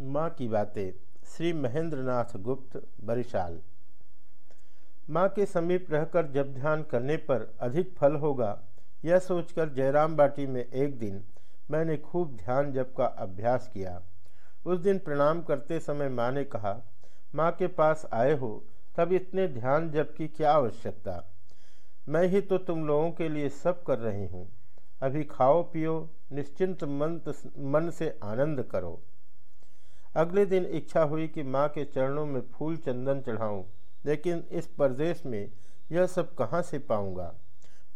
माँ की बातें, श्री महेंद्रनाथ गुप्त, बरिशाल। माँ के समीप रहकर जब ध्यान करने पर अधिक फल होगा, यह सोचकर जयराम बाटी में एक दिन मैंने खूब ध्यान जप का अभ्यास किया। उस दिन प्रणाम करते समय माँ ने कहा, माँ के पास आए हो, तब इतने ध्यान जप की क्या आवश्यकता? मैं ही तो तुम लोगों के लिए सब कर रही हूँ। अभी खाओ पियो, निश्चिंत मन मन से आनंद करो। अगले दिन इच्छा हुई कि माँ के चरणों में फूल चंदन चढ़ाऊं, लेकिन इस प्रदेश में यह सब कहाँ से पाऊँगा?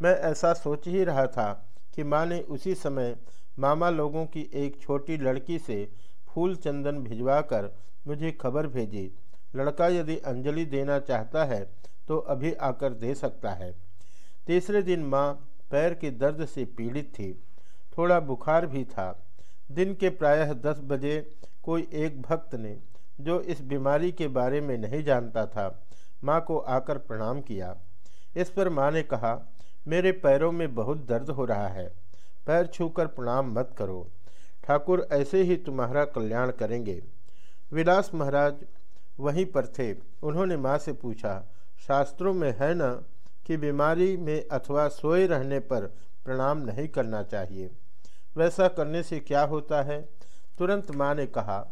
मैं ऐसा सोच ही रहा था कि माँ ने उसी समय मामा लोगों की एक छोटी लड़की से फूल चंदन भिजवाकर मुझे खबर भेजी। लड़का यदि अंजलि देना चाहता है तो अभी आकर दे सकता है। तीसरे दिन माँ पैर के दर्द से पीड़ित थी। थोड़ा बुखार भी था। दिन के प्रायः दस बजे कोई एक भक्त ने, जो इस बीमारी के बारे में नहीं जानता था, माँ को आकर प्रणाम किया। इस पर माँ ने कहा, मेरे पैरों में बहुत दर्द हो रहा है। पैर छूकर प्रणाम मत करो। ठाकुर, ऐसे ही तुम्हारा कल्याण करेंगे। विलास महाराज वहीं पर थे। उन्होंने माँ से पूछा, शास्त्रों में है न कि बीमारी में अथवा सोए रहने पर प्रणाम नहीं करना चाहिए? वैसा करने से क्या होता है? तुरंत माँ ने कहा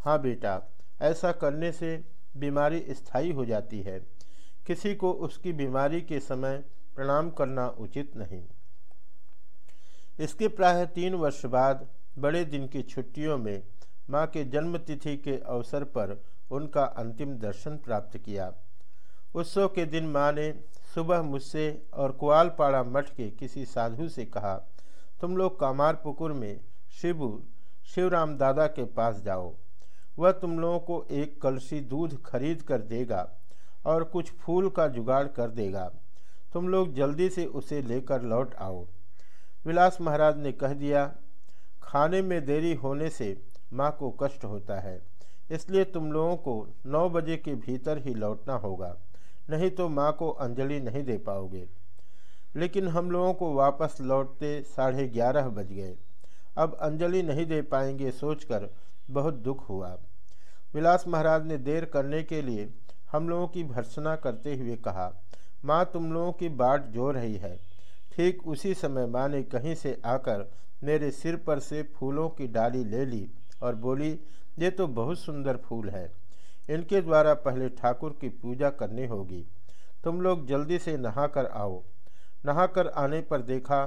हाँ बेटा, ऐसा करने से बीमारी स्थायी हो जाती है। किसी को उसकी बीमारी के समय प्रणाम करना उचित नहीं। इसके प्राय तीन वर्ष बाद बड़े दिन की छुट्टियों में माँ के जन्मतिथि के अवसर पर उनका अंतिम दर्शन प्राप्त किया। उत्सव के दिन माँ ने सुबह मुझसे और कुआलपाड़ा मठ के किसी साधु से कहा तुम लोग कामारपुकुर में शिबू शिवराम दादा के पास जाओ। वह तुम लोगों को एक कलसी दूध खरीद कर देगा और कुछ फूल का जुगाड़ कर देगा। तुम लोग जल्दी से उसे लेकर लौट आओ। विलास महाराज ने कह दिया, खाने में देरी होने से माँ को कष्ट होता है, इसलिए तुम लोगों को नौ बजे के भीतर ही लौटना होगा, नहीं तो माँ को अंजलि नहीं दे पाओगे। लेकिन हम लोगों को वापस लौटते साढ़े ग्यारह बज गए। अब अंजलि नहीं दे पाएँगे सोचकर बहुत दुख हुआ। विलास महाराज ने देर करने के लिए हम लोगों की भर्सना करते हुए कहा, माँ, तुम लोगों की बाट जो रही है, ठीक उसी समय माँ ने कहीं से आकर मेरे सिर पर से फूलों की डाली ले ली और बोली, ये तो बहुत सुंदर फूल है। इनके द्वारा पहले ठाकुर की पूजा करनी होगी। तुम लोग जल्दी से नहा कर आओ। नहा कर आने पर देखा,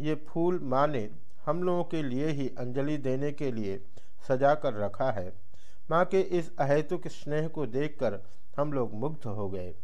ये फूल माँ ने हम लोगों के लिए ही अंजलि देने के लिए सजा कर रखा है। माँ के इस अहेतुक स्नेह को देखकर हम लोग मुग्ध हो गए।